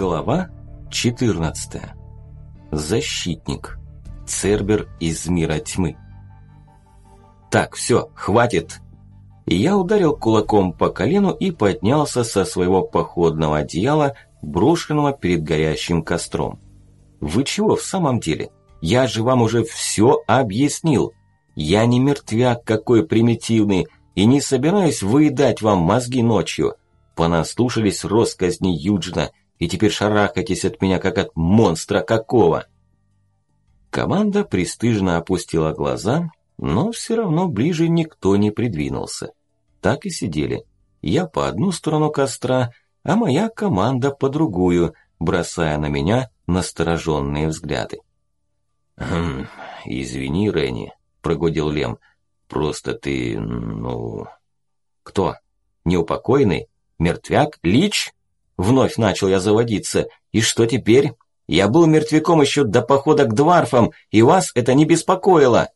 Глава 14. Защитник. Цербер из мира тьмы. Так, все, хватит. Я ударил кулаком по колену и поднялся со своего походного одеяла, брошенного перед горящим костром. Вы чего в самом деле? Я же вам уже все объяснил. Я не мертвяк какой примитивный и не собираюсь выедать вам мозги ночью. Понаслушались росказни Юджина и теперь шарахайтесь от меня, как от монстра какого. Команда пристыжно опустила глаза, но все равно ближе никто не придвинулся. Так и сидели. Я по одну сторону костра, а моя команда по другую, бросая на меня настороженные взгляды. «Хм, извини, Ренни», – прогудел Лем. «Просто ты, ну...» «Кто? Неупокойный? Мертвяк? Лич?» Вновь начал я заводиться. И что теперь? Я был мертвяком еще до похода к дварфам, и вас это не беспокоило.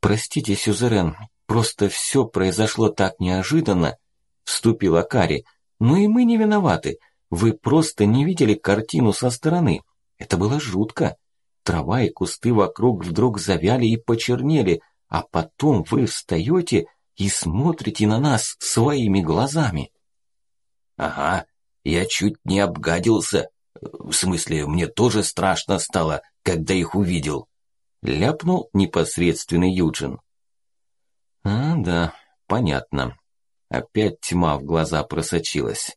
Простите, Сюзерен, просто все произошло так неожиданно, вступила Кари. Ну и мы не виноваты. Вы просто не видели картину со стороны. Это было жутко. Трава и кусты вокруг вдруг завяли и почернели, а потом вы встаете и смотрите на нас своими глазами. Ага, я чуть не обгадился. В смысле, мне тоже страшно стало, когда их увидел. Ляпнул непосредственный Юджин. А, да, понятно. Опять тьма в глаза просочилась.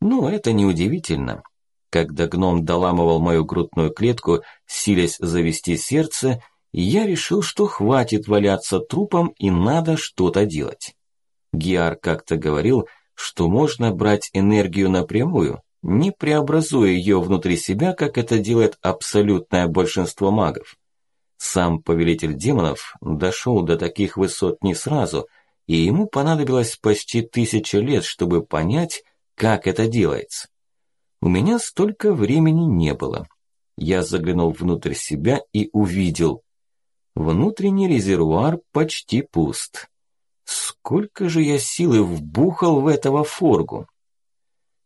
Ну, это неудивительно. Когда гном доламывал мою грудную клетку, силясь завести сердце, я решил, что хватит валяться трупом и надо что-то делать. Гиар как-то говорил, что можно брать энергию напрямую, не преобразуя ее внутри себя, как это делает абсолютное большинство магов. Сам повелитель демонов дошел до таких высот не сразу, и ему понадобилось почти тысяча лет, чтобы понять, как это делается. У меня столько времени не было. Я заглянул внутрь себя и увидел. Внутренний резервуар почти пуст. Сколько же я силы вбухал в этого форгу?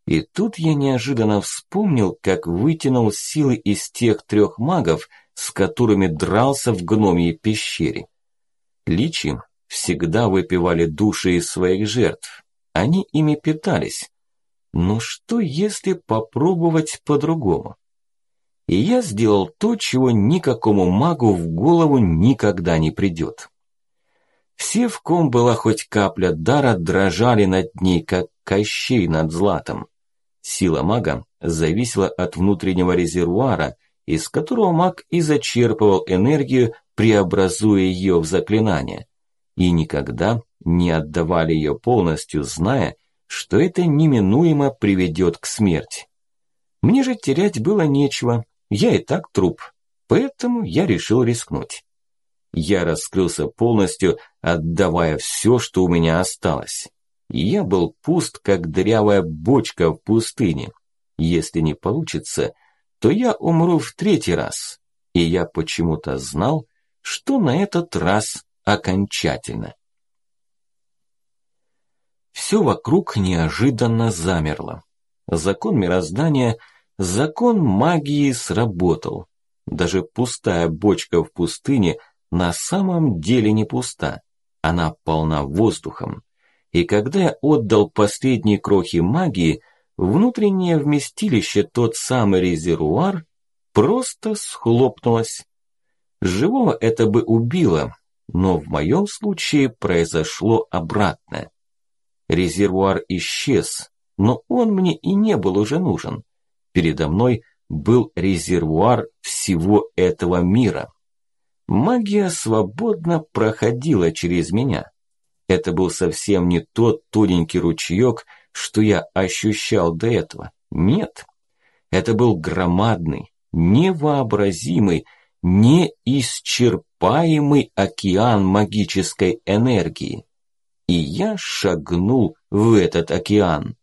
И тут я неожиданно вспомнил, как вытянул силы из тех трех магов, с которыми дрался в гномьей пещере. Личи всегда выпивали души из своих жертв. Они ими питались. Но что, если попробовать по-другому? И я сделал то, чего никакому магу в голову никогда не придет. Все, в ком была хоть капля дара, дрожали над ней, как Кощей над златом. Сила мага зависела от внутреннего резервуара, из которого маг и зачерпывал энергию, преобразуя ее в заклинание. И никогда не отдавали ее полностью, зная, что это неминуемо приведет к смерти. Мне же терять было нечего, я и так труп, поэтому я решил рискнуть. Я раскрылся полностью, отдавая все, что у меня осталось. Я был пуст, как дырявая бочка в пустыне. Если не получится, то я умру в третий раз. И я почему-то знал, что на этот раз окончательно. Все вокруг неожиданно замерло. Закон мироздания, закон магии сработал. Даже пустая бочка в пустыне – на самом деле не пуста. Она полна воздухом. И когда я отдал последние крохи магии, внутреннее вместилище, тот самый резервуар, просто схлопнулось. Живого это бы убило, но в моем случае произошло обратное. Резервуар исчез, но он мне и не был уже нужен. Передо мной был резервуар всего этого мира. Магия свободно проходила через меня. Это был совсем не тот тоненький ручеек, что я ощущал до этого. Нет. Это был громадный, невообразимый, неисчерпаемый океан магической энергии. И я шагнул в этот океан.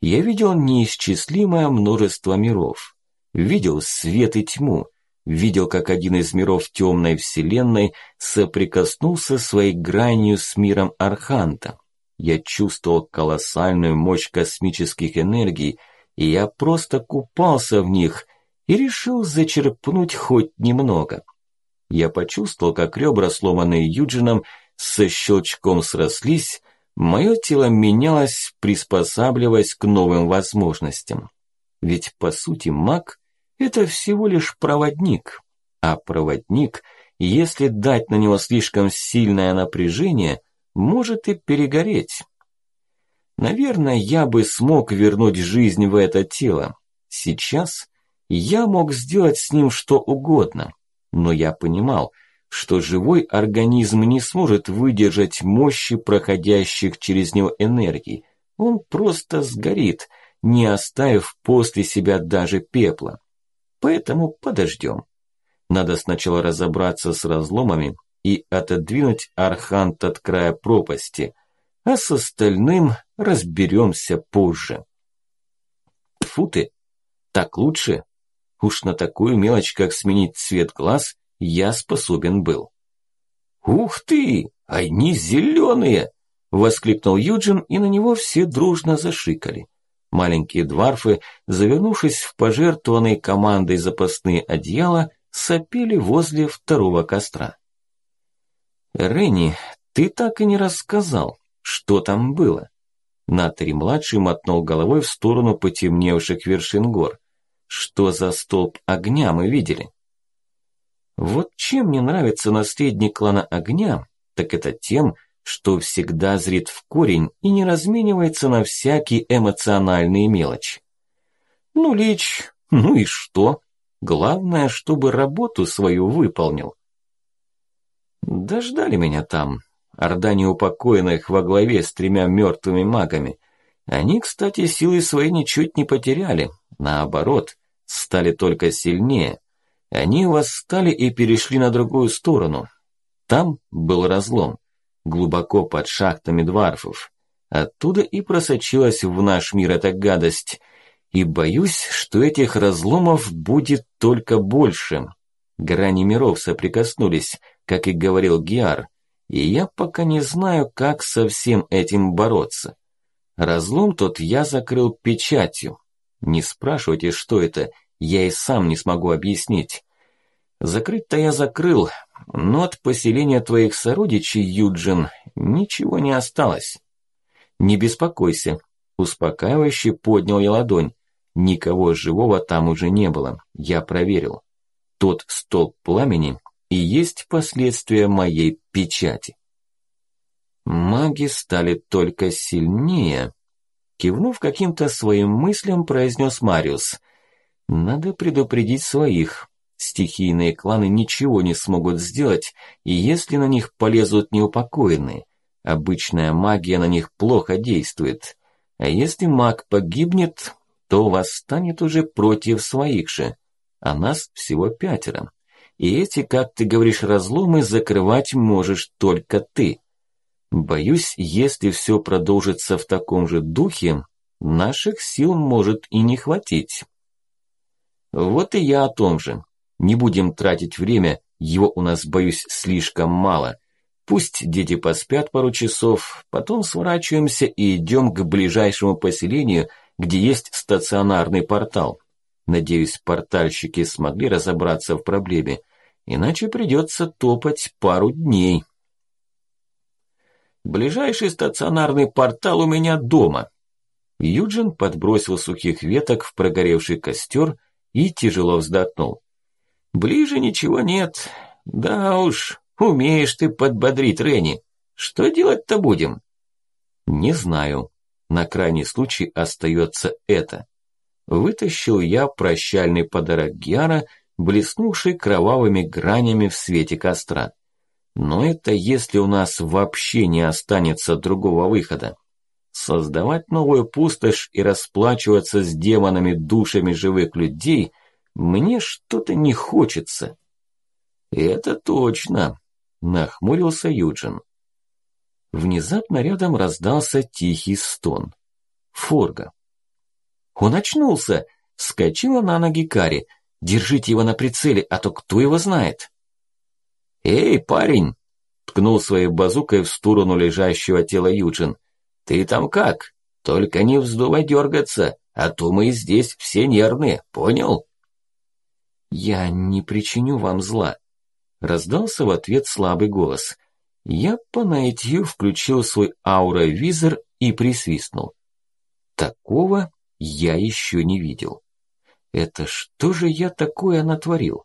Я видел неисчислимое множество миров. Видел свет и тьму, видел, как один из миров темной вселенной соприкоснулся своей гранью с миром Арханта. Я чувствовал колоссальную мощь космических энергий, и я просто купался в них и решил зачерпнуть хоть немного. Я почувствовал, как ребра, сломанные Юджином, со щелчком срослись, мое тело менялось, приспосабливаясь к новым возможностям. Ведь, по сути, маг – это всего лишь проводник, а проводник, если дать на него слишком сильное напряжение, может и перегореть. Наверное, я бы смог вернуть жизнь в это тело. Сейчас я мог сделать с ним что угодно, но я понимал, что живой организм не сможет выдержать мощи проходящих через него энергий. Он просто сгорит, не оставив после себя даже пепла. Поэтому подождем. Надо сначала разобраться с разломами и отодвинуть Архант от края пропасти, а с остальным разберемся позже. Фу ты, так лучше? Уж на такую мелочь, как сменить цвет глаз, я способен был. «Ух ты! Они зеленые!» – воскликнул Юджин, и на него все дружно зашикали. Маленькие дварфы, завернувшись в пожертвованные командой запасные одеяла, сопели возле второго костра. «Ренни, ты так и не рассказал, что там было?» Натри-младший мотнул головой в сторону потемневших вершин гор. Что за столб огня мы видели? Вот чем мне нравится наследник клана огня, так это тем, что всегда зрит в корень и не разменивается на всякие эмоциональные мелочи. Ну, Лич, ну и что? Главное, чтобы работу свою выполнил. Дождали меня там. Орда неупокоенных во главе с тремя мертвыми магами. Они, кстати, силы свои ничуть не потеряли, Наоборот, стали только сильнее. Они восстали и перешли на другую сторону. Там был разлом, глубоко под шахтами дварфов. Оттуда и просочилась в наш мир эта гадость. И боюсь, что этих разломов будет только больше. Грани миров соприкоснулись, как и говорил Гиар, и я пока не знаю, как со всем этим бороться. Разлом тот я закрыл печатью, не спрашивайте, что это, я и сам не смогу объяснить. Закрыть-то я закрыл, но от поселения твоих сородичей, Юджин, ничего не осталось. Не беспокойся, успокаивающе поднял я ладонь. Никого живого там уже не было, я проверил. Тот столб пламени и есть последствия моей печати. Маги стали только сильнее, Кивнув каким-то своим мыслям, произнес Мариус. «Надо предупредить своих. Стихийные кланы ничего не смогут сделать, и если на них полезут неупокоенные. Обычная магия на них плохо действует. А если маг погибнет, то восстанет уже против своих же. А нас всего пятеро. И эти, как ты говоришь, разломы закрывать можешь только ты. Боюсь, если все продолжится в таком же духе, наших сил может и не хватить. Вот и я о том же. Не будем тратить время, его у нас, боюсь, слишком мало. Пусть дети поспят пару часов, потом сворачиваемся и идем к ближайшему поселению, где есть стационарный портал. Надеюсь, портальщики смогли разобраться в проблеме, иначе придется топать пару дней. Ближайший стационарный портал у меня дома. Юджин подбросил сухих веток в прогоревший костер и тяжело вздохнул. Ближе ничего нет. Да уж, умеешь ты подбодрить Ренни. Что делать-то будем? Не знаю. На крайний случай остается это. Вытащил я прощальный подарок Гиара, блеснувший кровавыми гранями в свете костра. Но это если у нас вообще не останется другого выхода. Создавать новую пустошь и расплачиваться с демонами душами живых людей мне что-то не хочется. Это точно, нахмурился Юджин. Внезапно рядом раздался тихий стон. Форга. Он очнулся, вскочила на ноги Кари. Держите его на прицеле, а то кто его знает. «Эй, парень!» – ткнул своей базукой в сторону лежащего тела Юджин. «Ты там как? Только не вздумай дергаться, а то мы здесь все нервные, понял? Я не причиню вам зла. Раздался в ответ слабый голос. Я по наитию включил свой ауровизор и присвистнул. Такого я еще не видел. Это что же я такое натворил?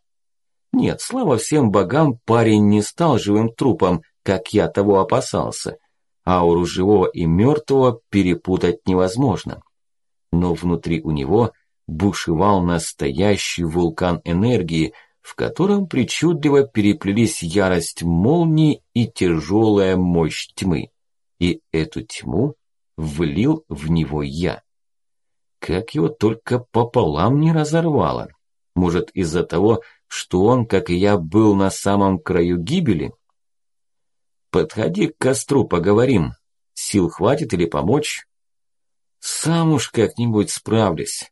Нет, слава всем богам, парень не стал живым трупом, как я того опасался. Ауру живого и мертвого перепутать невозможно. Но внутри у него бушевал настоящий вулкан энергии, в котором причудливо переплелись ярость молнии и тяжелая мощь тьмы. И эту тьму влил в него я. Как его только пополам не разорвало. Может, из-за того, что он, как и я, был на самом краю гибели? Подходи к костру, поговорим. Сил хватит или помочь? Сам уж как-нибудь справлюсь.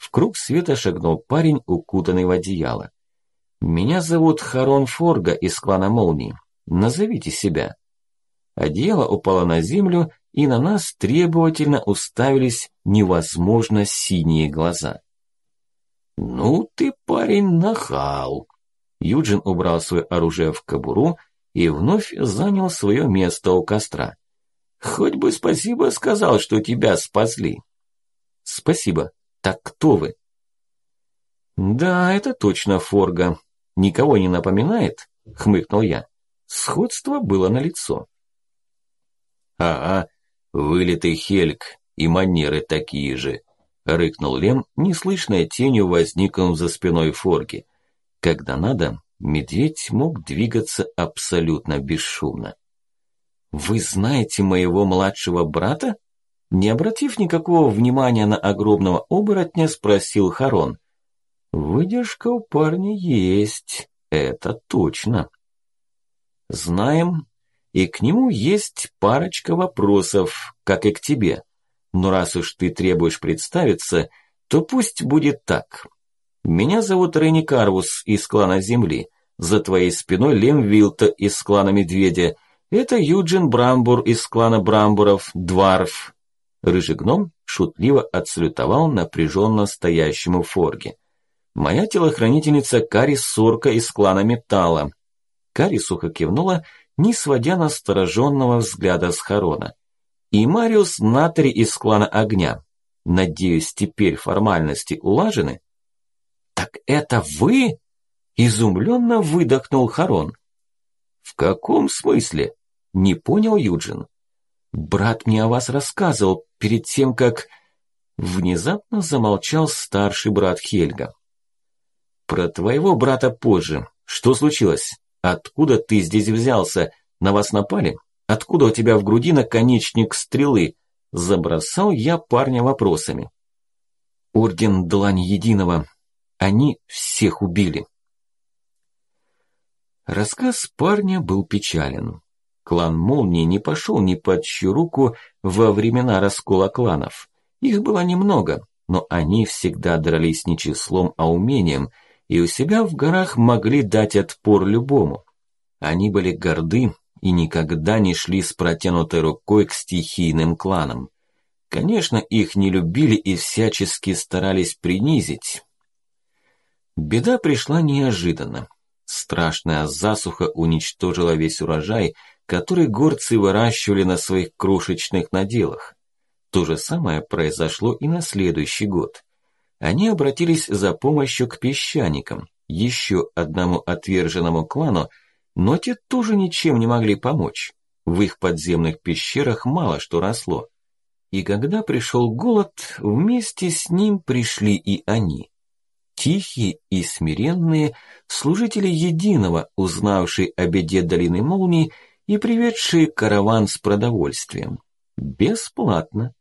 В круг света шагнул парень, укутанный в одеяло. Меня зовут Харон Форга из клана Молнии. Назовите себя. Одеяло упало на землю, и на нас требовательно уставились невозможно синие глаза. «Ну ты, парень, нахал!» Юджин убрал свое оружие в кобуру и вновь занял свое место у костра. «Хоть бы спасибо сказал, что тебя спасли!» «Спасибо. Так кто вы?» «Да, это точно Форга. Никого не напоминает?» – хмыкнул я. Сходство было налицо. «Ага, вылитый Хельк и манеры такие же», – рыкнул Лем, неслышной тенью возникнув за спиной Форги. Когда надо, медведь мог двигаться абсолютно бесшумно. «Вы знаете моего младшего брата?» Не обратив никакого внимания на огромного оборотня, спросил Харон. «Выдержка у парня есть, это точно». «Знаем, и к нему есть парочка вопросов, как и к тебе. Но раз уж ты требуешь представиться, то пусть будет так. Меня зовут Ренни Карвус из клана Земли. За твоей спиной Лем Вилта из клана Медведя. Это Юджин Брамбур из клана Брамбуров, Дварф. Рыжий гном шутливо отсалютовал напряженно стоящему Форге. Моя телохранительница Карис Сорка из клана Металла. Кари сухо кивнула не сводя настороженного взгляда с Харона. И Мариус Натри из клана Огня. Надеюсь, теперь формальности улажены? Так это вы? Изумленно выдохнул Харон. В каком смысле? Не понял Юджин. Брат мне о вас рассказывал перед тем, как... Внезапно замолчал старший брат Хельга. Про твоего брата позже. Что случилось? Откуда ты здесь взялся? На вас напали? Откуда у тебя в груди наконечник стрелы? Забросал я парня вопросами. Орден Длани Единого. Они всех убили. Рассказ парня был печален. Клан Молнии не пошел ни под чью руку во времена раскола кланов. Их было немного, но они всегда дрались не числом, а умением – и у себя в горах могли дать отпор любому. Они были горды и никогда не шли с протянутой рукой к стихийным кланам. Конечно, их не любили и всячески старались принизить. Беда пришла неожиданно. Страшная засуха уничтожила весь урожай, который горцы выращивали на своих крошечных наделах. То же самое произошло и на следующий год они обратились за помощью к песчаникам, еще одному отверженному клану, но те тоже ничем не могли помочь. В их подземных пещерах мало что росло. И когда пришел голод, вместе с ним пришли и они. Тихие и смиренные служители единого, узнавшие о беде долины молний и приведшие караван с продовольствием. Бесплатно.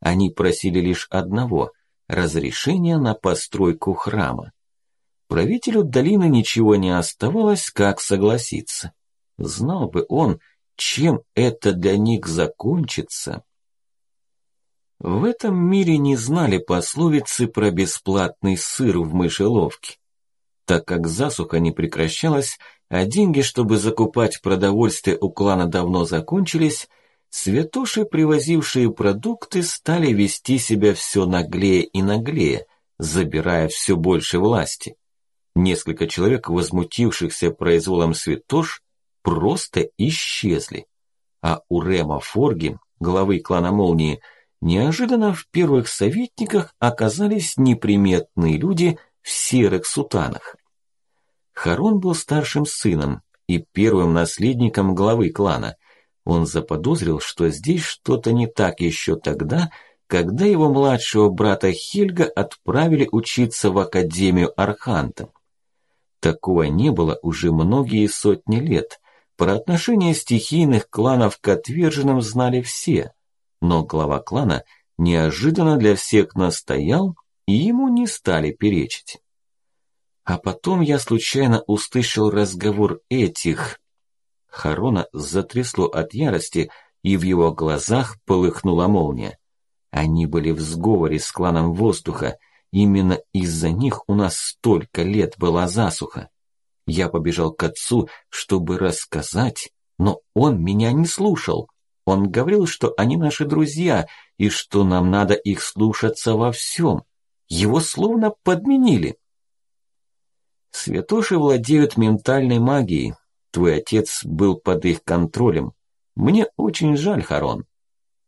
Они просили лишь одного разрешение на постройку храма. Правителю долины ничего не оставалось, как согласиться. Знал бы он, чем это для них закончится. В этом мире не знали пословицы про бесплатный сыр в мышеловке. Так как засуха не прекращалась, а деньги, чтобы закупать продовольствие у клана давно закончились, святоши, привозившие продукты, стали вести себя все наглее и наглее, забирая все больше власти. Несколько человек, возмутившихся произволом святош, просто исчезли. А у Рема Форги, главы клана Молнии, неожиданно в первых советниках оказались неприметные люди в серых сутанах. Харон был старшим сыном и первым наследником главы клана. Он заподозрил, что здесь что-то не так еще тогда, когда его младшего брата Хельга отправили учиться в Академию Арханта. Такого не было уже многие сотни лет. Про отношение стихийных кланов к отверженным знали все, но глава клана неожиданно для всех настоял, и ему не стали перечить. А потом я случайно услышал разговор этих. Харона затрясло от ярости, и в его глазах полыхнула молния. Они были в сговоре с кланом воздуха. Именно из-за них у нас столько лет была засуха. Я побежал к отцу, чтобы рассказать, но он меня не слушал. Он говорил, что они наши друзья, и что нам надо их слушаться во всем. Его словно подменили. Святоши владеют ментальной магией. Твой отец был под их контролем. Мне очень жаль, Харон.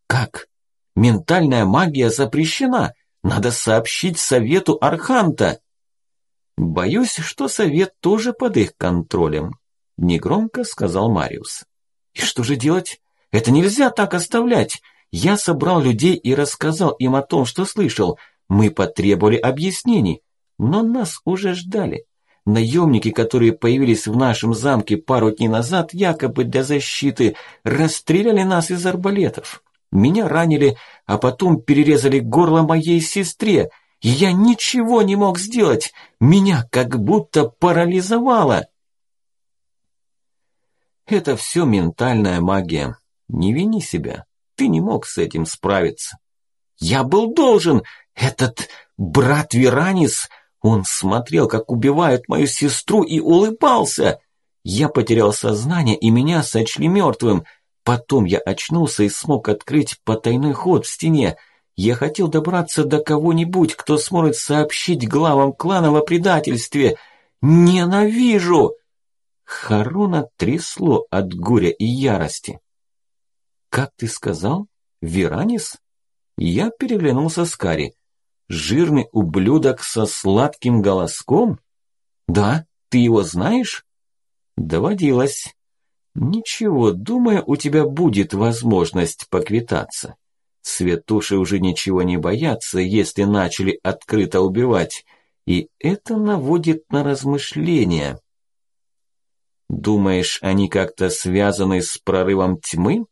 Как? Ментальная магия запрещена. Надо сообщить совету Арханта. Боюсь, что совет тоже под их контролем, негромко сказал Мариус. И что же делать? Это нельзя так оставлять. Я собрал людей и рассказал им о том, что слышал. Мы потребовали объяснений, но нас уже ждали. Наемники, которые появились в нашем замке пару дней назад, якобы для защиты, расстреляли нас из арбалетов. Меня ранили, а потом перерезали горло моей сестре, и я ничего не мог сделать. Меня как будто парализовало. Это все ментальная магия. Не вини себя. Ты не мог с этим справиться. Я был должен. Этот брат Веранис он смотрел, как убивают мою сестру и улыбался. Я потерял сознание и меня сочли мертвым. Потом я очнулся и смог открыть потайной ход в стене. Я хотел добраться до кого-нибудь, кто сможет сообщить главам клана о предательстве. Ненавижу! Харона трясло от горя и ярости. «Как ты сказал? Веранис?» Я переглянулся с Кари. Жирный ублюдок со сладким голоском? Да, ты его знаешь? Доводилось. Ничего, думаю, у тебя будет возможность поквитаться. Светуши уже ничего не боятся, если начали открыто убивать. И это наводит на размышления. Думаешь, они как-то связаны с прорывом тьмы?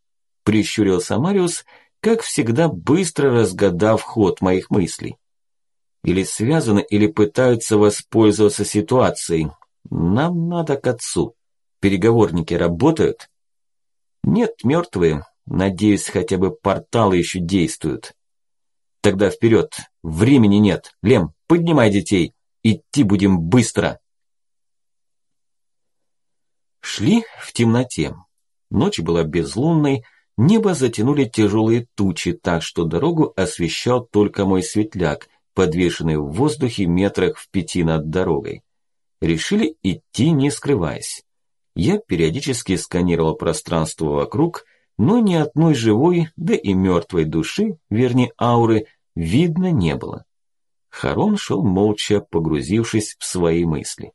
Прищурился Мариус, как всегда быстро разгадав ход моих мыслей или связаны, или пытаются воспользоваться ситуацией. Нам надо к отцу. Переговорники работают? Нет, мертвые. Надеюсь, хотя бы порталы еще действуют. Тогда вперед. Времени нет. Лем, поднимай детей. Идти будем быстро. Шли в темноте. Ночь была безлунной, небо затянули тяжелые тучи, так что дорогу освещал только мой светляк, подвешенный в воздухе метрах в пяти над дорогой. Решили идти не скрываясь. Я периодически сканировал пространство вокруг, но ни одной живой, да и мертвой души, вернее ауры, видно не было. Харон шел молча, погрузившись в свои мысли.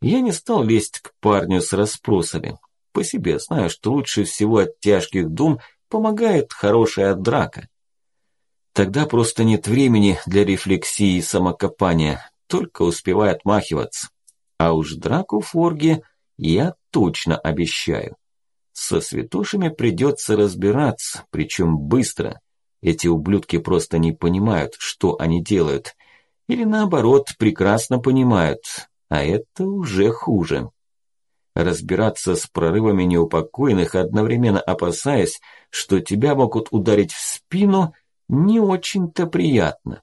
Я не стал лезть к парню с расспросами. По себе знаю, что лучше всего от тяжких дум помогает хорошая драка. Тогда просто нет времени для рефлексии и самокопания, только успевай отмахиваться. А уж драку Форги я точно обещаю. Со святошами придется разбираться, причем быстро. Эти ублюдки просто не понимают, что они делают. Или наоборот, прекрасно понимают, а это уже хуже. Разбираться с прорывами неупокоенных, одновременно опасаясь, что тебя могут ударить в спину – не очень-то приятно.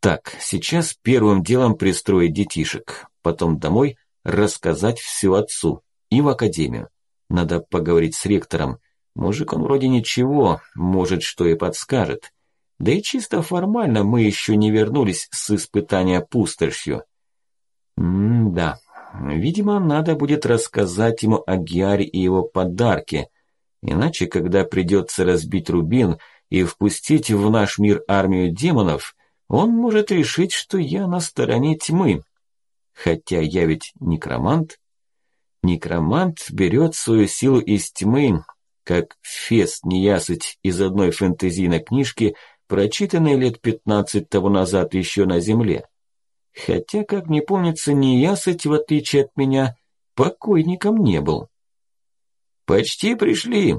Так, сейчас первым делом пристроить детишек, потом домой рассказать все отцу и в академию. Надо поговорить с ректором. Мужик он вроде ничего, может, что и подскажет. Да и чисто формально мы еще не вернулись с испытания пустошью. М-да, видимо, надо будет рассказать ему о Гиаре и его подарке. Иначе, когда придется разбить рубин и впустить в наш мир армию демонов, он может решить, что я на стороне тьмы. Хотя я ведь некромант. Некромант берет свою силу из тьмы, как фест неясыть из одной фэнтезийной книжки, прочитанной лет пятнадцать того назад еще на земле. Хотя, как мне помнится, неясыть, в отличие от меня, покойником не был. «Почти пришли!»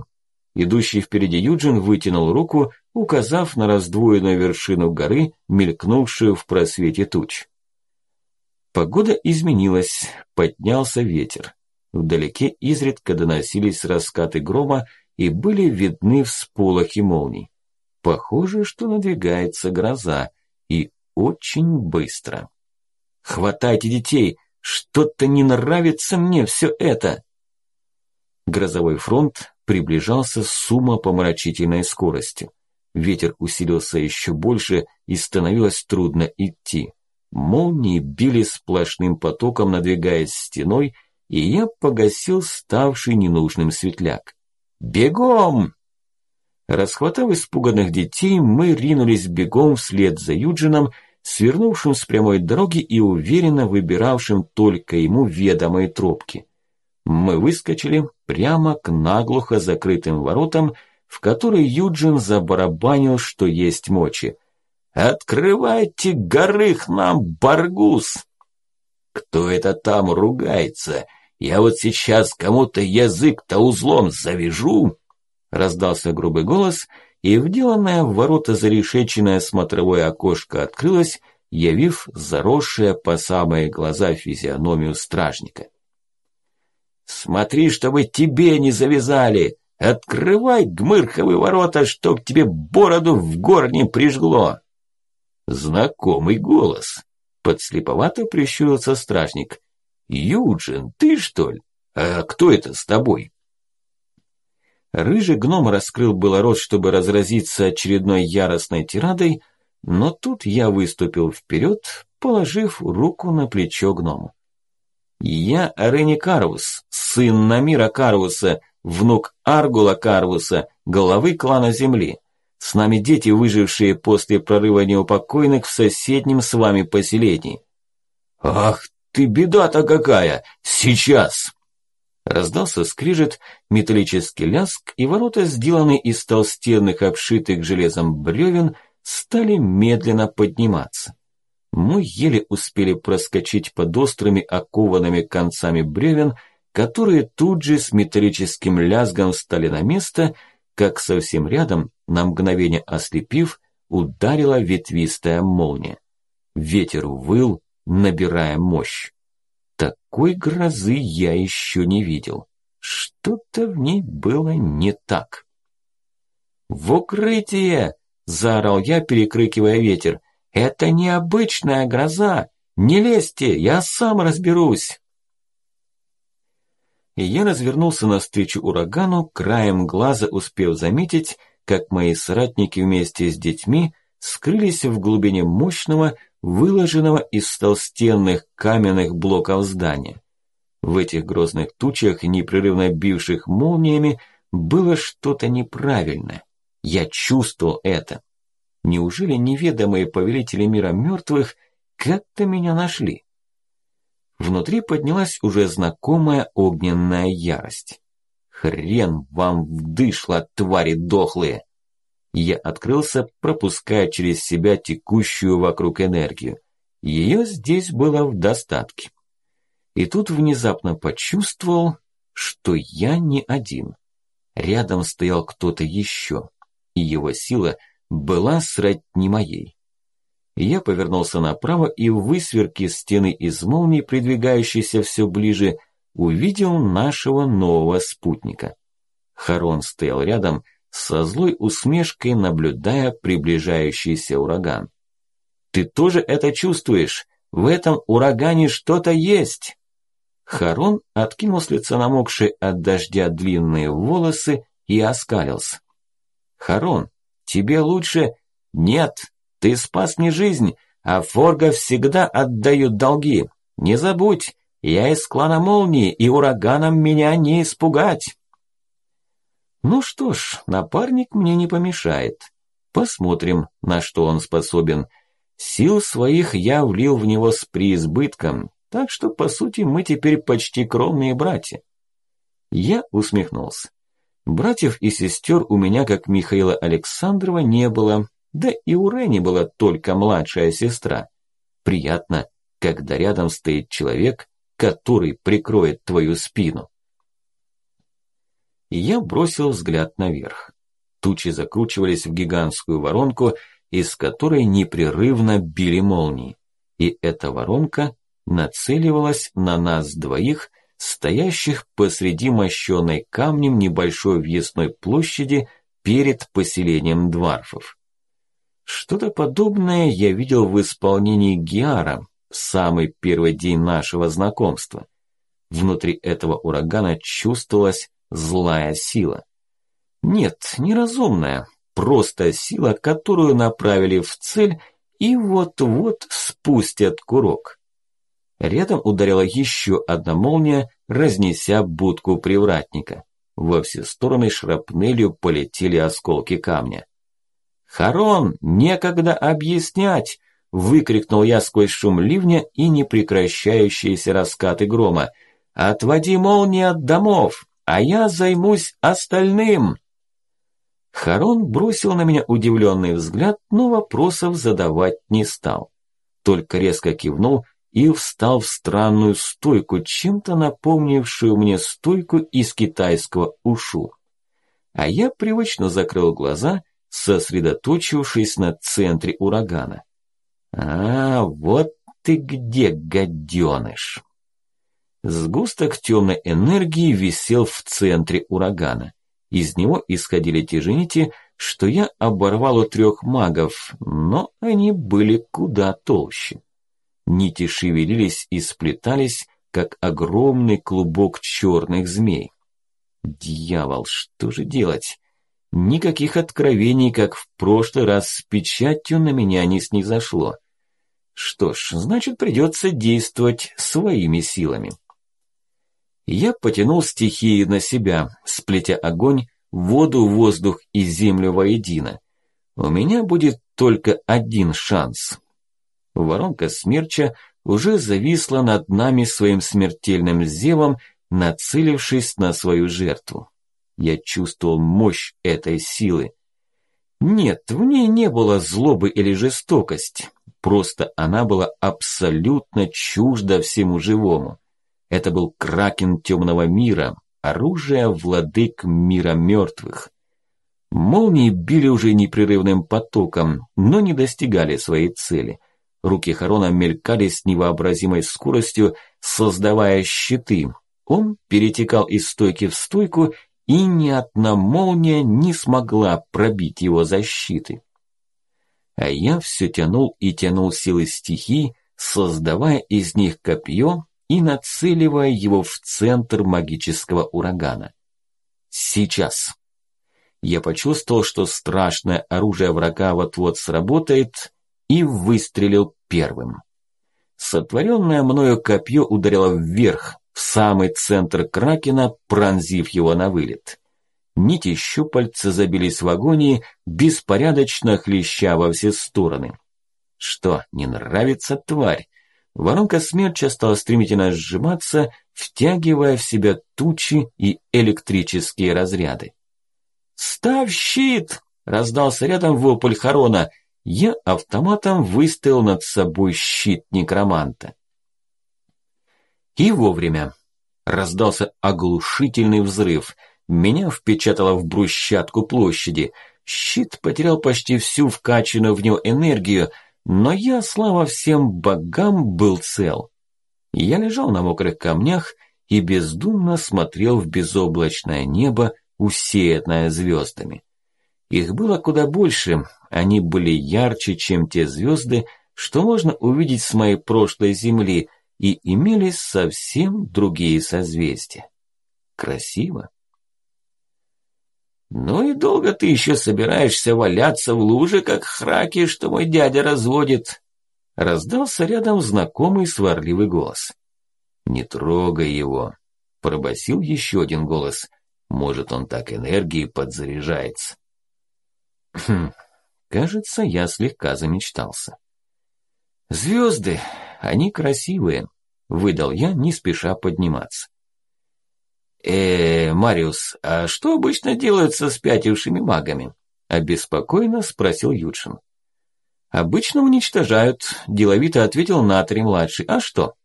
Идущий впереди Юджин вытянул руку, указав на раздвоенную вершину горы, мелькнувшую в просвете туч. Погода изменилась, поднялся ветер. Вдалеке изредка доносились раскаты грома и были видны всполохи молний. Похоже, что надвигается гроза, и очень быстро. «Хватайте детей! Что-то не нравится мне все это!» Грозовой фронт приближался с умопомрачительной скоростью. Ветер усилился еще больше и становилось трудно идти. Молнии били сплошным потоком, надвигаясь стеной, и я погасил ставший ненужным светляк. «Бегом!» Расхватав испуганных детей, мы ринулись бегом вслед за Юджином, свернувшим с прямой дороги и уверенно выбиравшим только ему ведомые тропки. Мы выскочили прямо к наглухо закрытым воротам, в которые Юджин забарабанил, что есть мочи. «Открывайте горых нам, Баргус!» «Кто это там ругается? Я вот сейчас кому-то язык-то узлом завяжу!» Раздался грубый голос, и вделанное в ворота зарешеченное смотровое окошко открылось, явив заросшее по самые глаза физиономию стражника. «Смотри, чтобы тебе не завязали! Открывай гмырховые ворота, чтоб тебе бороду в горне прижгло!» Знакомый голос. Подслеповато прищурился стражник. «Юджин, ты что ли? А кто это с тобой?» Рыжий гном раскрыл было рот, чтобы разразиться очередной яростной тирадой, но тут я выступил вперед, положив руку на плечо гному. «Я Арени Карвус, сын Намира Карвуса, внук Аргула Карвуса, главы клана Земли. С нами дети, выжившие после прорыва неупокойных в соседнем с вами поселении». «Ах ты, беда-то какая! Сейчас!» Раздался скрижет, металлический ляск, и ворота, сделанные из толстенных, обшитых железом бревен, стали медленно подниматься. Мы еле успели проскочить под острыми окованными концами бревен, которые тут же с металлическим лязгом встали на место, как совсем рядом, на мгновение ослепив, ударила ветвистая молния. Ветер выл, набирая мощь. Такой грозы я еще не видел. Что-то в ней было не так. «В укрытие!» – заорал я, перекрикивая ветер. «Это необычная гроза! Не лезьте, я сам разберусь!» И я развернулся навстречу урагану, краем глаза успев заметить, как мои соратники вместе с детьми скрылись в глубине мощного, выложенного из толстенных каменных блоков здания. В этих грозных тучах, непрерывно бивших молниями, было что-то неправильное. Я чувствовал это. Неужели неведомые повелители мира мертвых как-то меня нашли? Внутри поднялась уже знакомая огненная ярость. Хрен вам вдышло, твари дохлые! Я открылся, пропуская через себя текущую вокруг энергию. Ее здесь было в достатке. И тут внезапно почувствовал, что я не один. Рядом стоял кто-то еще, и его сила была сродни моей. Я повернулся направо и в высверке стены из молний, придвигающейся все ближе, увидел нашего нового спутника. Харон стоял рядом, со злой усмешкой наблюдая приближающийся ураган. «Ты тоже это чувствуешь? В этом урагане что-то есть!» Харон откинул с лица намокшие от дождя длинные волосы и оскалился. «Харон, тебе лучше...» «Нет, ты спас мне жизнь, а Форга всегда отдают долги. Не забудь, я из клана Молнии, и ураганом меня не испугать». Ну что ж, напарник мне не помешает. Посмотрим, на что он способен. Сил своих я влил в него с преизбытком, так что, по сути, мы теперь почти кровные братья. Я усмехнулся. Братьев и сестер у меня, как Михаила Александрова, не было, да и у Рени была только младшая сестра. Приятно, когда рядом стоит человек, который прикроет твою спину. Я бросил взгляд наверх. Тучи закручивались в гигантскую воронку, из которой непрерывно били молнии. И эта воронка нацеливалась на нас двоих, стоящих посреди мощенной камнем небольшой въездной площади перед поселением дварфов. Что-то подобное я видел в исполнении Гиара в самый первый день нашего знакомства. Внутри этого урагана чувствовалась злая сила. Нет, неразумная, просто сила, которую направили в цель и вот-вот спустят курок. Рядом ударила еще одна молния, разнеся будку привратника. Во все стороны шрапнелью полетели осколки камня. «Харон, некогда объяснять!» – выкрикнул я сквозь шум ливня и непрекращающиеся раскаты грома. «Отводи молнии от домов, а я займусь остальным!» Харон бросил на меня удивленный взгляд, но вопросов задавать не стал. Только резко кивнул и встал в странную стойку, чем-то напомнившую мне стойку из китайского ушу. А я привычно закрыл глаза – сосредоточившись на центре урагана. А, вот ты где, гаденыш! Сгусток темной энергии висел в центре урагана. Из него исходили те же нити, что я оборвал у трех магов, но они были куда толще. Нити шевелились и сплетались, как огромный клубок черных змей. Дьявол, что же делать? Никаких откровений, как в прошлый раз с печатью, на меня не снизошло. Что ж, значит придется действовать своими силами. Я потянул стихии на себя, сплетя огонь, воду, воздух и землю воедино. У меня будет только один шанс. Воронка смерча уже зависла над нами своим смертельным зевом, нацелившись на свою жертву. Я чувствовал мощь этой силы. Нет, в ней не было злобы или жестокости. Просто она была абсолютно чужда всему живому. Это был кракен темного мира, оружие владык мира мертвых. Молнии били уже непрерывным потоком, но не достигали своей цели. Руки Харона мелькали с невообразимой скоростью, создавая щиты. Он перетекал из стойки в стойку и ни одна молния не смогла пробить его защиты. А я все тянул и тянул силы стихий, создавая из них копье и нацеливая его в центр магического урагана. Сейчас. Я почувствовал, что страшное оружие врага вот-вот сработает, и выстрелил первым. Сотворенное мною копье ударило вверх, в самый центр Кракена, пронзив его на вылет. Нити щупальца забились в агонии, беспорядочно хлеща во все стороны. Что, не нравится тварь? Воронка смерча стала стремительно сжиматься, втягивая в себя тучи и электрические разряды. «Ставь щит!» – раздался рядом вопль Харона. Я автоматом выставил над собой щит некроманта. И вовремя. Раздался оглушительный взрыв. Меня впечатало в брусчатку площади. Щит потерял почти всю вкачанную в него энергию, но я, слава всем богам, был цел. Я лежал на мокрых камнях и бездумно смотрел в безоблачное небо, усеянное звездами. Их было куда больше, они были ярче, чем те звезды, что можно увидеть с моей прошлой земли – и имелись совсем другие созвездия. Красиво. «Ну и долго ты еще собираешься валяться в луже, как храки, что мой дядя разводит?» Раздался рядом знакомый сварливый голос. «Не трогай его», – пробасил еще один голос. «Может, он так энергией подзаряжается». Хм, кажется, я слегка замечтался. «Звезды, они красивые», – выдал я, не спеша подниматься. «Э, Мариус, а что обычно делают со спятившими магами?» – обеспокоенно спросил Юджин. «Обычно уничтожают», – деловито ответил Натри-младший. «А что?»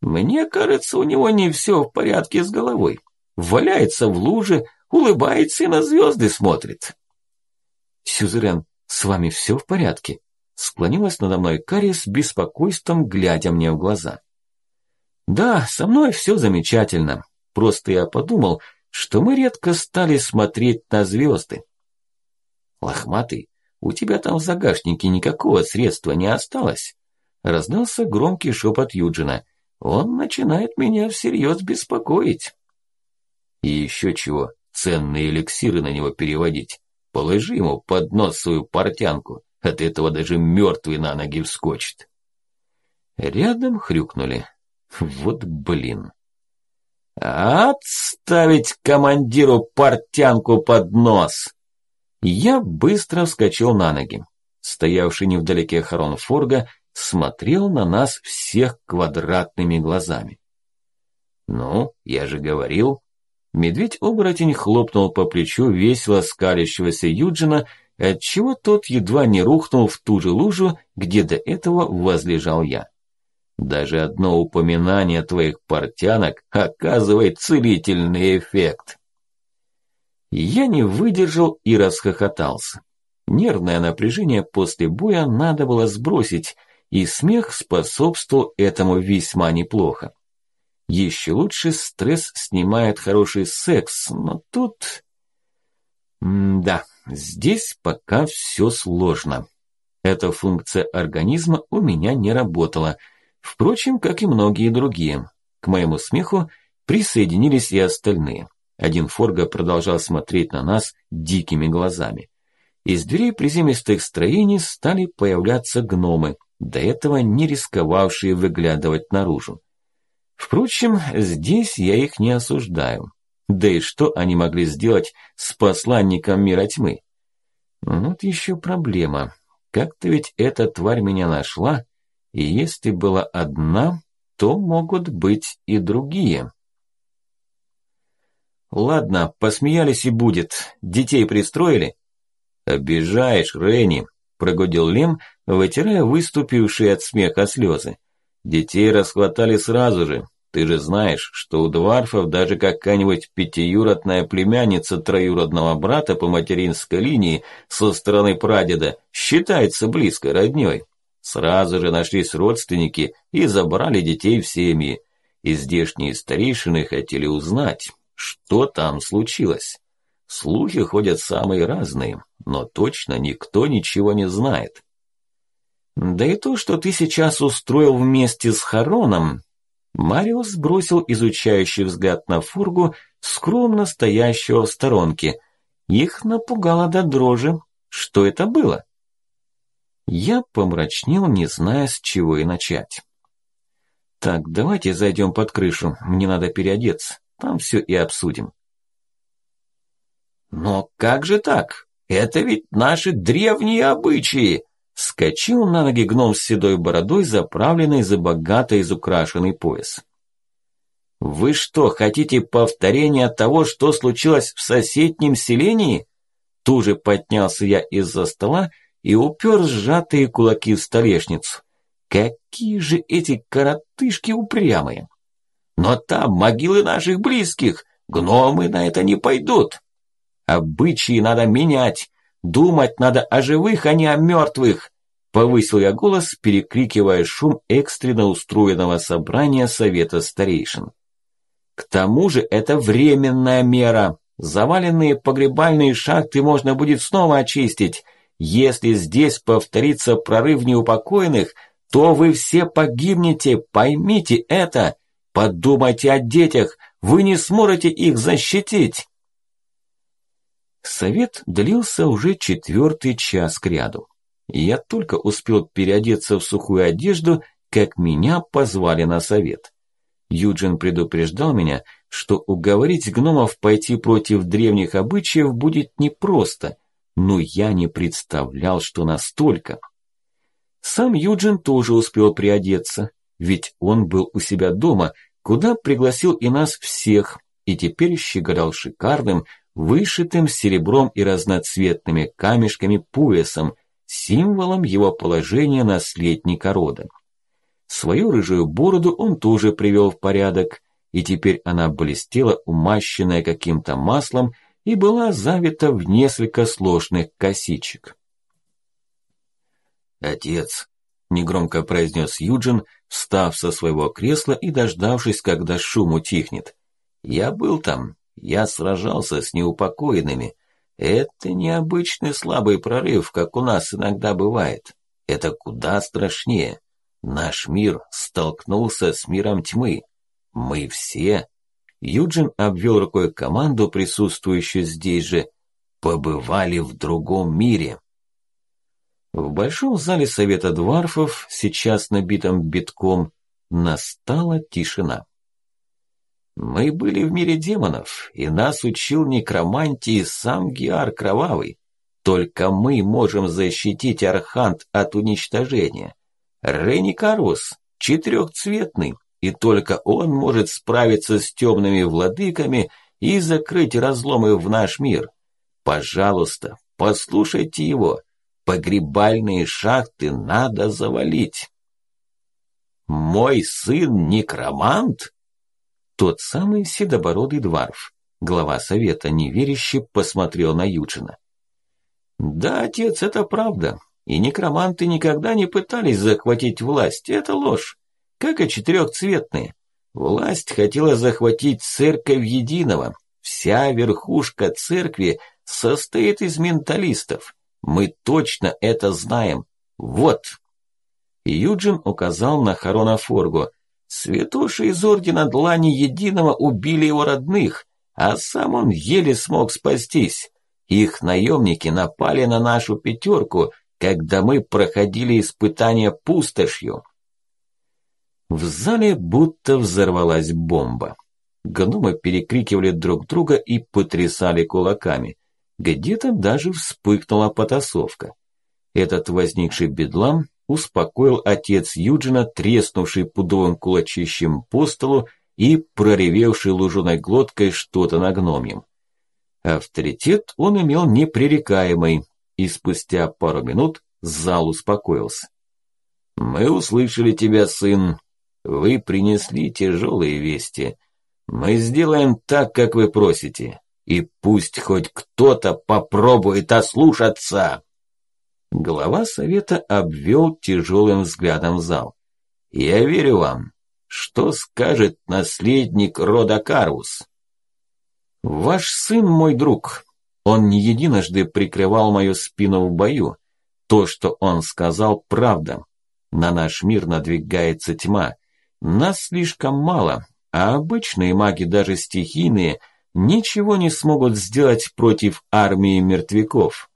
«Мне кажется, у него не все в порядке с головой. Валяется в луже, улыбается и на звезды смотрит». «Сюзерен, с вами все в порядке?» Склонилась надо мной Карри с беспокойством, глядя мне в глаза. «Да, со мной все замечательно. Просто я подумал, что мы редко стали смотреть на звезды. Лохматый, у тебя там в загашнике никакого средства не осталось. Раздался громкий шепот Юджина. Он начинает меня всерьез беспокоить. И еще чего, ценные эликсиры на него переводить. Положи ему под нос свою портянку, от этого даже мертвый на ноги вскочит. Рядом хрюкнули. Вот блин. «Отставить командиру портянку под нос!» Я быстро вскочил на ноги. Стоявший невдалеке Харон Форга смотрел на нас всех квадратными глазами. «Ну, я же говорил...» Медведь-оборотень хлопнул по плечу весело скалящегося Юджина, отчего тот едва не рухнул в ту же лужу, где до этого возлежал я. Даже одно упоминание твоих портянок оказывает целительный эффект. Я не выдержал и расхохотался. Нервное напряжение после боя надо было сбросить, и смех способствовал этому весьма неплохо. Еще лучше стресс снимает хороший секс, но тут... М да, здесь пока все сложно. Эта функция организма у меня не работала – Впрочем, как и многие другие. К моему смеху присоединились и остальные. Один Форга продолжал смотреть на нас дикими глазами. Из дверей приземистых строений стали появляться гномы, до этого не рисковавшие выглядывать наружу. Впрочем, здесь я их не осуждаю. Да и что они могли сделать с посланником мира тьмы? Вот еще проблема. Как-то ведь эта тварь меня нашла, и если была одна, то могут быть и другие. Ладно, посмеялись и будет. Детей пристроили? Обижаешь, Ренни, прогудел Лем, вытирая выступившие от смеха слезы. Детей расхватали сразу же. Ты же знаешь, что у дварфов даже какая-нибудь пятиюродная племянница троюродного брата по материнской линии со стороны прадеда считается близкой роднёй. Сразу же нашлись родственники и забрали детей в семьи. И здешние старейшины хотели узнать, что там случилось. Слухи ходят самые разные, но точно никто ничего не знает. Да и то, что ты сейчас устроил вместе с Хароном, Мариус бросил изучающий взгляд на фургу, скромно стоящего в сторонке. Их напугало до дрожи. Что это было? Я помрачнел, не зная, с чего и начать. Так, давайте зайдем под крышу, мне надо переодеться, там все и обсудим. Но как же так? Это ведь наши древние обычаи! Скочил на ноги гном с седой бородой, заправленный за богато изукрашенный пояс. «Вы что, хотите повторения того, что случилось в соседнем селении?» Туже поднялся я из-за стола и упер сжатые кулаки в столешницу. Какие же эти коротышки упрямые! Но там могилы наших близких, гномы на это не пойдут. Обычаи надо менять, думать надо о живых, а не о мертвых. Повысил я голос, перекрикивая шум экстренно устроенного собрания совета старейшин. К тому же это временная мера. Заваленные погребальные шахты можно будет снова очистить – если здесь повторится прорыв неупокоенных, то вы все погибнете, поймите это. Подумайте о детях, вы не сможете их защитить. Совет длился уже четвертый час кряду. Я только успел переодеться в сухую одежду, как меня позвали на совет. Юджин предупреждал меня, что уговорить гномов пойти против древних обычаев будет непросто, но я не представлял, что настолько. Сам Юджин тоже успел приодеться, ведь он был у себя дома, куда пригласил и нас всех, и теперь щеголял шикарным, вышитым серебром и разноцветными камешками поясом, символом его положения наследника рода. Свою рыжую бороду он тоже привел в порядок, и теперь она блестела, умащенная каким-то маслом, и была завита в несколько сложных косичек. «Отец», – негромко произнес Юджин, встав со своего кресла и дождавшись, когда шум утихнет. «Я был там, я сражался с неупокоенными. Это необычный слабый прорыв, как у нас иногда бывает. Это куда страшнее. Наш мир столкнулся с миром тьмы. Мы все...» Юджин обвел рукой команду, присутствующую здесь же, побывали в другом мире. В большом зале Совета Дварфов, сейчас набитом битком, настала тишина. Мы были в мире демонов, и нас учил некромантии сам Геар Кровавый. Только мы можем защитить Архант от уничтожения. Реникарус, четырехцветный, и только он может справиться с темными владыками и закрыть разломы в наш мир. Пожалуйста, послушайте его. Погребальные шахты надо завалить. Мой сын некромант? Тот самый седобородый дворф, глава совета, неверяще посмотрел на Юджина. Да, отец, это правда. И некроманты никогда не пытались захватить власть, это ложь. Как и четырехцветные. Власть хотела захватить церковь единого. Вся верхушка церкви состоит из менталистов. Мы точно это знаем. Вот. Юджин указал на Харона Форгу. Святоши из Ордена Длани Единого убили его родных, а сам он еле смог спастись. Их наемники напали на нашу пятерку, когда мы проходили испытания пустошью. В зале будто взорвалась бомба. Гномы перекрикивали друг друга и потрясали кулаками. Где-то даже вспыхнула потасовка. Этот возникший бедлам успокоил отец Юджина, треснувший пудовым кулачищем по столу и проревевший луженой глоткой что-то на гномьем. Авторитет он имел непререкаемый, и спустя пару минут зал успокоился. «Мы услышали тебя, сын. Вы принесли тяжелые вести. Мы сделаем так, как вы просите и пусть хоть кто-то попробует ослушаться. Глава совета обвел тяжелым взглядом зал. Я верю вам. Что скажет наследник рода Карус? Ваш сын мой друг. Он не единожды прикрывал мою спину в бою. То, что он сказал, правда. На наш мир надвигается тьма. Нас слишком мало, а обычные маги, даже стихийные – ничего не смогут сделать против армии мертвяков.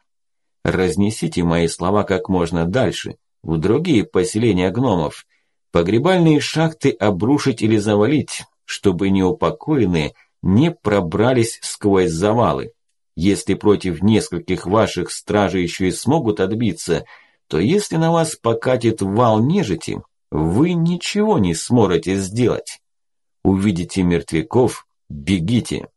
Разнесите мои слова как можно дальше, в другие поселения гномов. Погребальные шахты обрушить или завалить, чтобы неупокоенные не пробрались сквозь завалы. Если против нескольких ваших стражей еще и смогут отбиться, то если на вас покатит вал нежити, вы ничего не сможете сделать. Увидите мертвяков, бегите.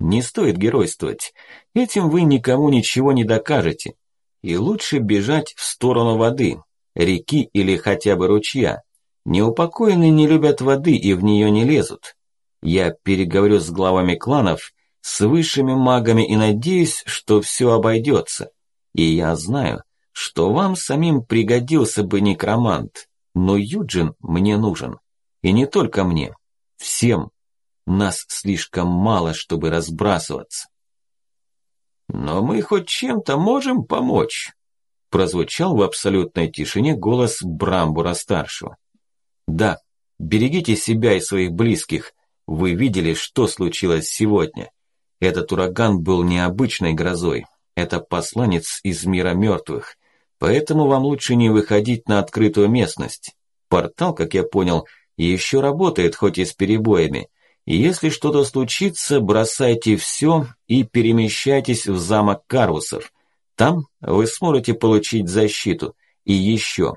Не стоит геройствовать. Этим вы никому ничего не докажете. И лучше бежать в сторону воды, реки или хотя бы ручья. Неупокоенные не любят воды и в нее не лезут. Я переговорю с главами кланов, с высшими магами и надеюсь, что все обойдется. И я знаю, что вам самим пригодился бы некромант, но Юджин мне нужен. И не только мне, всем. Нас слишком мало, чтобы разбрасываться. Но мы хоть чем-то можем помочь, прозвучал в абсолютной тишине голос Брамбура-старшего. Да, берегите себя и своих близких. Вы видели, что случилось сегодня. Этот ураган был необычной грозой. Это посланец из мира мертвых. Поэтому вам лучше не выходить на открытую местность. Портал, как я понял, еще работает, хоть и с перебоями. Если что-то случится, бросайте все и перемещайтесь в замок Карусов. Там вы сможете получить защиту. И еще,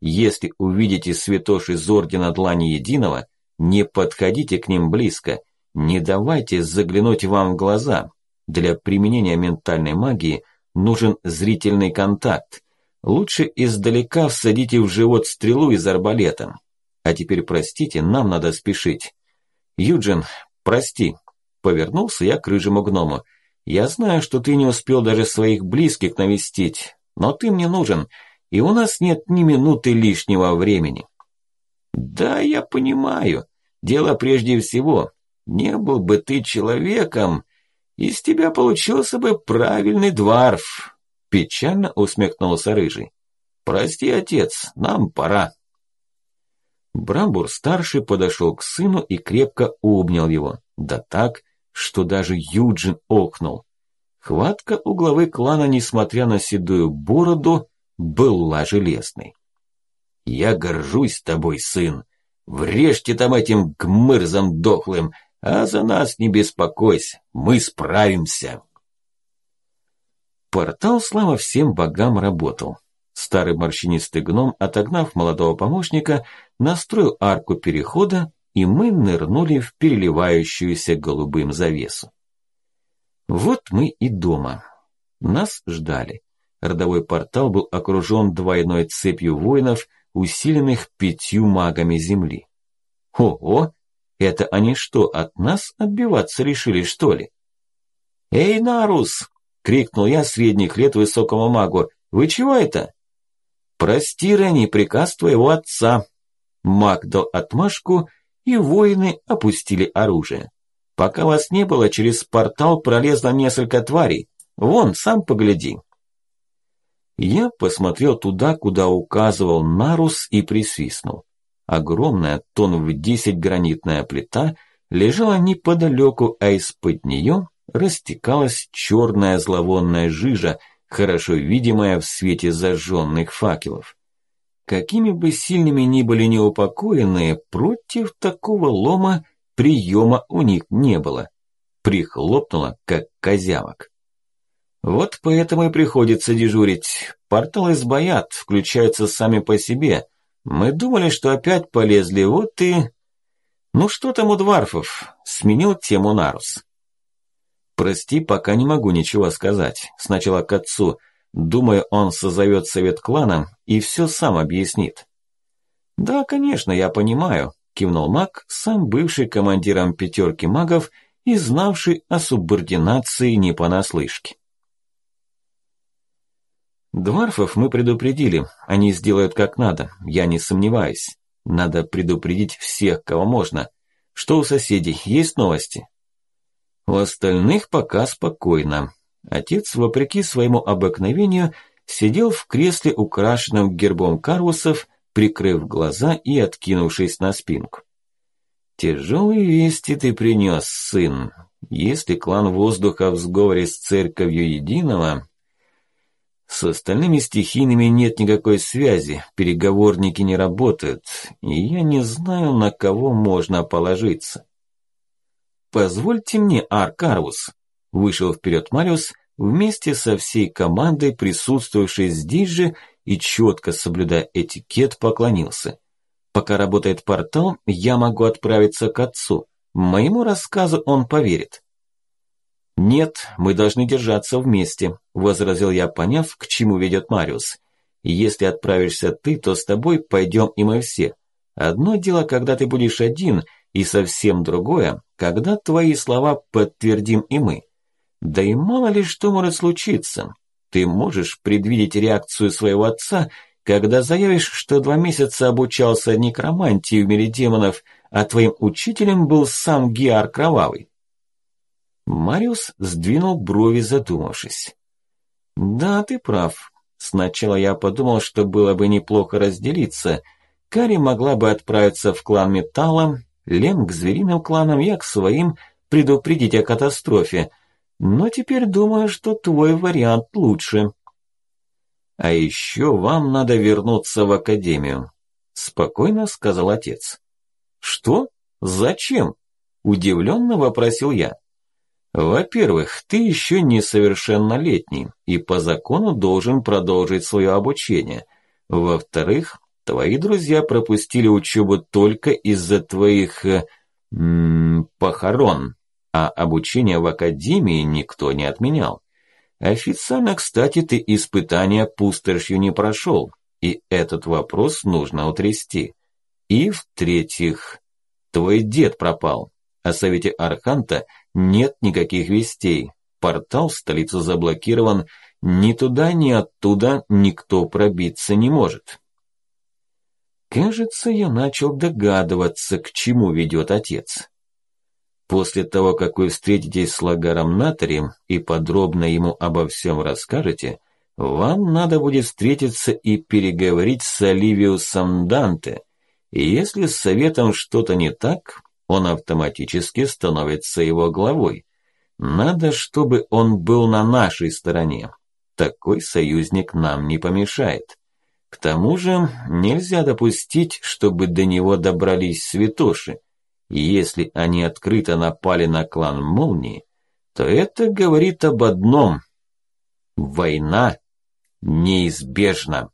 если увидите святош из Ордена Длани Единого, не подходите к ним близко, не давайте заглянуть вам в глаза. Для применения ментальной магии нужен зрительный контакт. Лучше издалека всадите в живот стрелу из арбалета. А теперь простите, нам надо спешить. Юджин, прости. Повернулся я к рыжему гному. Я знаю, что ты не успел даже своих близких навестить, но ты мне нужен, и у нас нет ни минуты лишнего времени. Да, я понимаю. Дело прежде всего. Не был бы ты человеком, из тебя получился бы правильный дворф. Печально усмехнулся рыжий. Прости, отец, нам пора. Брамбур-старший подошел к сыну и крепко обнял его. Да так, что даже Юджин охнул. Хватка у главы клана, несмотря на седую бороду, была железной. «Я горжусь тобой, сын. Врежьте там этим гмырзом дохлым, а за нас не беспокойся, мы справимся». Портал, слава всем богам, работал. Старый морщинистый гном, отогнав молодого помощника, настроил арку перехода, и мы нырнули в переливающуюся голубым завесу. Вот мы и дома. Нас ждали. Родовой портал был окружен двойной цепью воинов, усиленных пятью магами земли. Ого! Это они что, от нас отбиваться решили, что ли? «Эй, Нарус!» – крикнул я средних лет высокому магу. «Вы чего это?» «Прости, Ренни, приказ твоего отца». Маг дал отмашку, и воины опустили оружие. Пока вас не было, через портал пролезло несколько тварей. Вон, сам погляди. Я посмотрел туда, куда указывал Нарус и присвистнул. Огромная, тон в десять гранитная плита лежала неподалеку, а из-под нее растекалась черная зловонная жижа, хорошо видимая в свете зажженных факелов. Какими бы сильными ни были неупокоенные, против такого лома приема у них не было. Прихлопнуло, как козявок. Вот поэтому и приходится дежурить. Порталы сбоят, включаются сами по себе. Мы думали, что опять полезли, вот и... Ну что там у дварфов? Сменил тему Нарус. Прости, пока не могу ничего сказать. Сначала к отцу. Думаю, он созовет совет клана и все сам объяснит. Да, конечно, я понимаю, кивнул маг, сам бывший командиром пятерки магов и знавший о субординации не понаслышке. Дварфов мы предупредили, они сделают как надо, я не сомневаюсь. Надо предупредить всех, кого можно. Что у соседей, есть новости? У остальных пока спокойно. Отец, вопреки своему обыкновению, сидел в кресле, украшенном гербом карусов, прикрыв глаза и откинувшись на спинку. «Тяжелые вести ты принес, сын. Если клан воздуха в сговоре с церковью единого, с остальными стихийными нет никакой связи, переговорники не работают, и я не знаю, на кого можно положиться. «Позвольте мне, Аркарус», – вышел вперед Мариус вместе со всей командой, присутствовавшей здесь же, и четко соблюдая этикет, поклонился. «Пока работает портал, я могу отправиться к отцу. Моему рассказу он поверит». «Нет, мы должны держаться вместе», – возразил я, поняв, к чему ведет Мариус. «Если отправишься ты, то с тобой пойдем и мы все. Одно дело, когда ты будешь один, и совсем другое, когда твои слова подтвердим и мы. Да и мало ли что может случиться. Ты можешь предвидеть реакцию своего отца, когда заявишь, что два месяца обучался некромантии в мире демонов, а твоим учителем был сам Геар Кровавый. Мариус сдвинул брови, задумавшись. «Да, ты прав. Сначала я подумал, что было бы неплохо разделиться. Кари могла бы отправиться в клан Металла, Лем к звериным кланам, я к своим, предупредить о катастрофе. Но теперь думаю, что твой вариант лучше. А еще вам надо вернуться в академию, спокойно сказал отец. Что? Зачем? Удивленно вопросил я. Во-первых, ты еще несовершеннолетний и по закону должен продолжить свое обучение. Во-вторых, твои друзья пропустили учебу только из-за твоих м -м, похорон, а обучение в академии никто не отменял. Официально, кстати, ты испытания пустошью не прошел, и этот вопрос нужно утрясти. И в-третьих, твой дед пропал. О совете Арханта нет никаких вестей. Портал в столицу заблокирован. Ни туда, ни оттуда никто пробиться не может. Кажется, я начал догадываться, к чему ведет отец. После того, как вы встретитесь с Лагаром Натарием и подробно ему обо всем расскажете, вам надо будет встретиться и переговорить с Оливиусом Данте. И если с советом что-то не так, он автоматически становится его главой. Надо, чтобы он был на нашей стороне. Такой союзник нам не помешает. К тому же нельзя допустить, чтобы до него добрались святоши. Если они открыто напали на клан Молнии, то это говорит об одном. Война неизбежна.